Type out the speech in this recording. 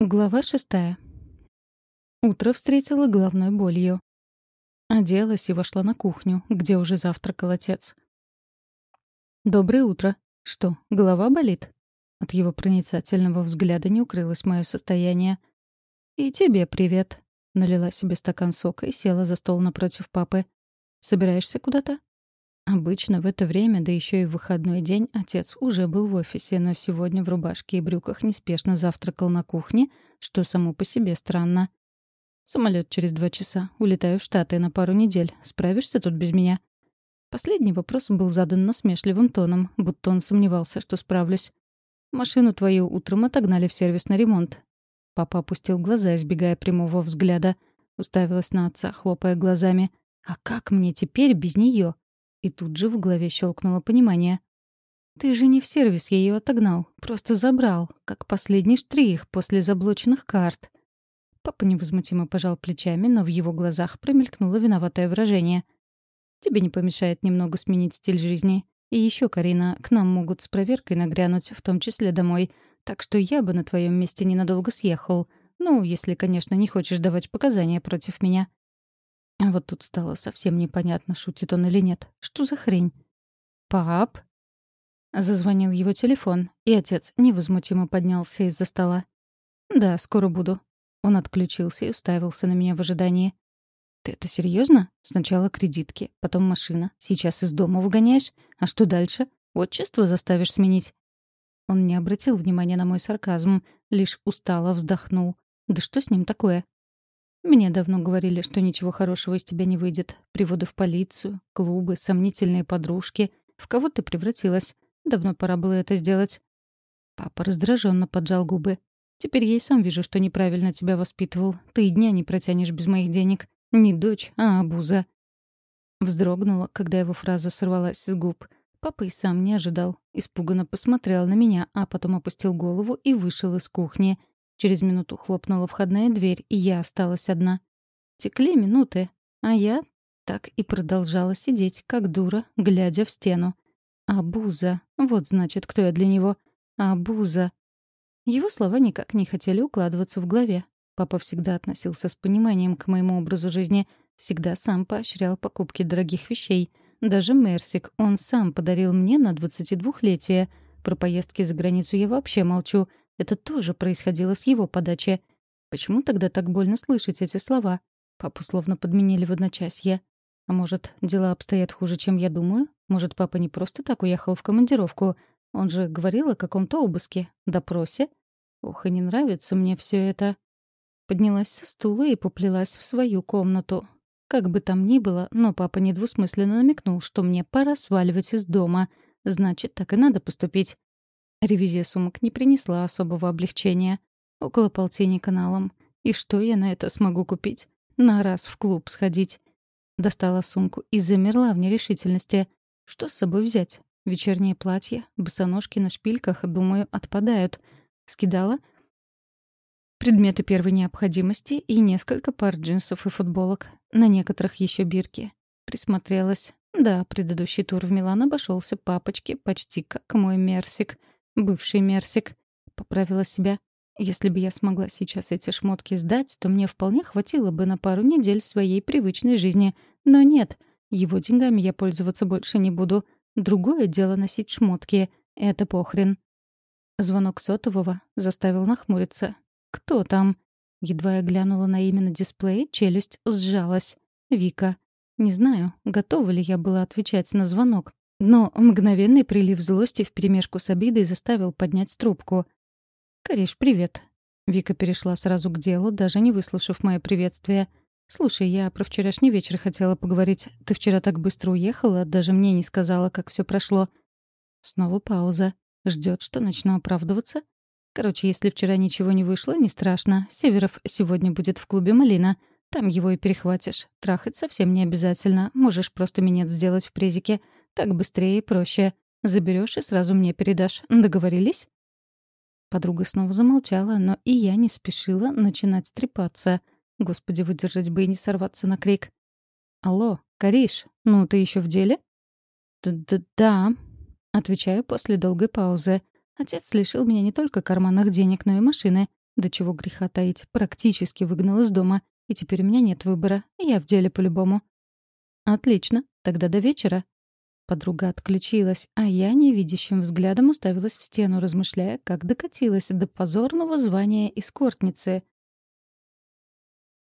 Глава шестая. Утро встретило головной болью. Оделась и вошла на кухню, где уже завтракал отец. «Доброе утро. Что, голова болит?» От его проницательного взгляда не укрылось мое состояние. «И тебе привет», — налила себе стакан сока и села за стол напротив папы. «Собираешься куда-то?» Обычно в это время, да еще и в выходной день, отец уже был в офисе, но сегодня в рубашке и брюках неспешно завтракал на кухне, что само по себе странно. Самолет через два часа. Улетаю в Штаты на пару недель. Справишься тут без меня?» Последний вопрос был задан насмешливым тоном, будто он сомневался, что справлюсь. «Машину твою утром отогнали в сервис на ремонт». Папа опустил глаза, избегая прямого взгляда. Уставилась на отца, хлопая глазами. «А как мне теперь без нее? И тут же в голове щелкнуло понимание. «Ты же не в сервис ее отогнал, просто забрал, как последний штрих после заблоченных карт». Папа невозмутимо пожал плечами, но в его глазах промелькнуло виноватое выражение. «Тебе не помешает немного сменить стиль жизни. И еще, Карина, к нам могут с проверкой нагрянуть, в том числе домой. Так что я бы на твоем месте ненадолго съехал. Ну, если, конечно, не хочешь давать показания против меня». А вот тут стало совсем непонятно, шутит он или нет. Что за хрень? «Пап?» Зазвонил его телефон, и отец невозмутимо поднялся из-за стола. «Да, скоро буду». Он отключился и уставился на меня в ожидании. «Ты это серьезно? Сначала кредитки, потом машина. Сейчас из дома выгоняешь? А что дальше? Отчество заставишь сменить?» Он не обратил внимания на мой сарказм, лишь устало вздохнул. «Да что с ним такое? Мне давно говорили, что ничего хорошего из тебя не выйдет. Приводы в полицию, клубы, сомнительные подружки. В кого ты превратилась? Давно пора было это сделать. Папа раздраженно поджал губы. Теперь я и сам вижу, что неправильно тебя воспитывал. Ты и дня не протянешь без моих денег. Не дочь, а обуза. Вздрогнула, когда его фраза сорвалась с губ. Папа и сам не ожидал. Испуганно посмотрел на меня, а потом опустил голову и вышел из кухни. Через минуту хлопнула входная дверь, и я осталась одна. Текли минуты, а я так и продолжала сидеть, как дура, глядя в стену. Абуза. Вот значит, кто я для него. Абуза. Его слова никак не хотели укладываться в голове. Папа всегда относился с пониманием к моему образу жизни, всегда сам поощрял покупки дорогих вещей. Даже Мерсик он сам подарил мне на 22-летие. Про поездки за границу я вообще молчу. Это тоже происходило с его подачи. Почему тогда так больно слышать эти слова? Папу словно подменили в одночасье. А может, дела обстоят хуже, чем я думаю? Может, папа не просто так уехал в командировку? Он же говорил о каком-то обыске, допросе. Ох, и не нравится мне все это. Поднялась со стула и поплелась в свою комнату. Как бы там ни было, но папа недвусмысленно намекнул, что мне пора сваливать из дома. Значит, так и надо поступить. Ревизия сумок не принесла особого облегчения. Около полтинника налом. И что я на это смогу купить? На раз в клуб сходить. Достала сумку и замерла в нерешительности. Что с собой взять? Вечернее платье, босоножки на шпильках, думаю, отпадают. Скидала предметы первой необходимости и несколько пар джинсов и футболок. На некоторых еще бирки. Присмотрелась. Да, предыдущий тур в Милан обошелся папочке почти как мой мерсик — Бывший мерсик. Поправила себя. Если бы я смогла сейчас эти шмотки сдать, то мне вполне хватило бы на пару недель своей привычной жизни. Но нет, его деньгами я пользоваться больше не буду. Другое дело носить шмотки. Это похрен. Звонок сотового заставил нахмуриться. «Кто там?» Едва я глянула на имя на дисплее, челюсть сжалась. «Вика». Не знаю, готова ли я была отвечать на звонок. Но мгновенный прилив злости вперемешку с обидой заставил поднять трубку. «Кариш, привет». Вика перешла сразу к делу, даже не выслушав мое приветствие. «Слушай, я про вчерашний вечер хотела поговорить. Ты вчера так быстро уехала, даже мне не сказала, как все прошло». Снова пауза. Ждет, что начну оправдываться? Короче, если вчера ничего не вышло, не страшно. Северов сегодня будет в клубе «Малина». Там его и перехватишь. Трахать совсем не обязательно. Можешь просто минет сделать в презике. Так быстрее и проще. Заберешь и сразу мне передашь. Договорились?» Подруга снова замолчала, но и я не спешила начинать трепаться. Господи, выдержать бы и не сорваться на крик. «Алло, Кариш, ну ты еще в деле?» «Да-да-да», — отвечаю после долгой паузы. Отец лишил меня не только карманных денег, но и машины. До чего греха таить, практически выгнал из дома. И теперь у меня нет выбора. Я в деле по-любому. Отлично. Тогда до вечера. Подруга отключилась, а я невидящим взглядом уставилась в стену, размышляя, как докатилась до позорного звания эскортницы —